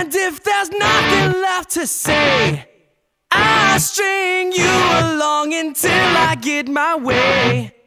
And if there's nothing left to say, I'll string you along until I get my way.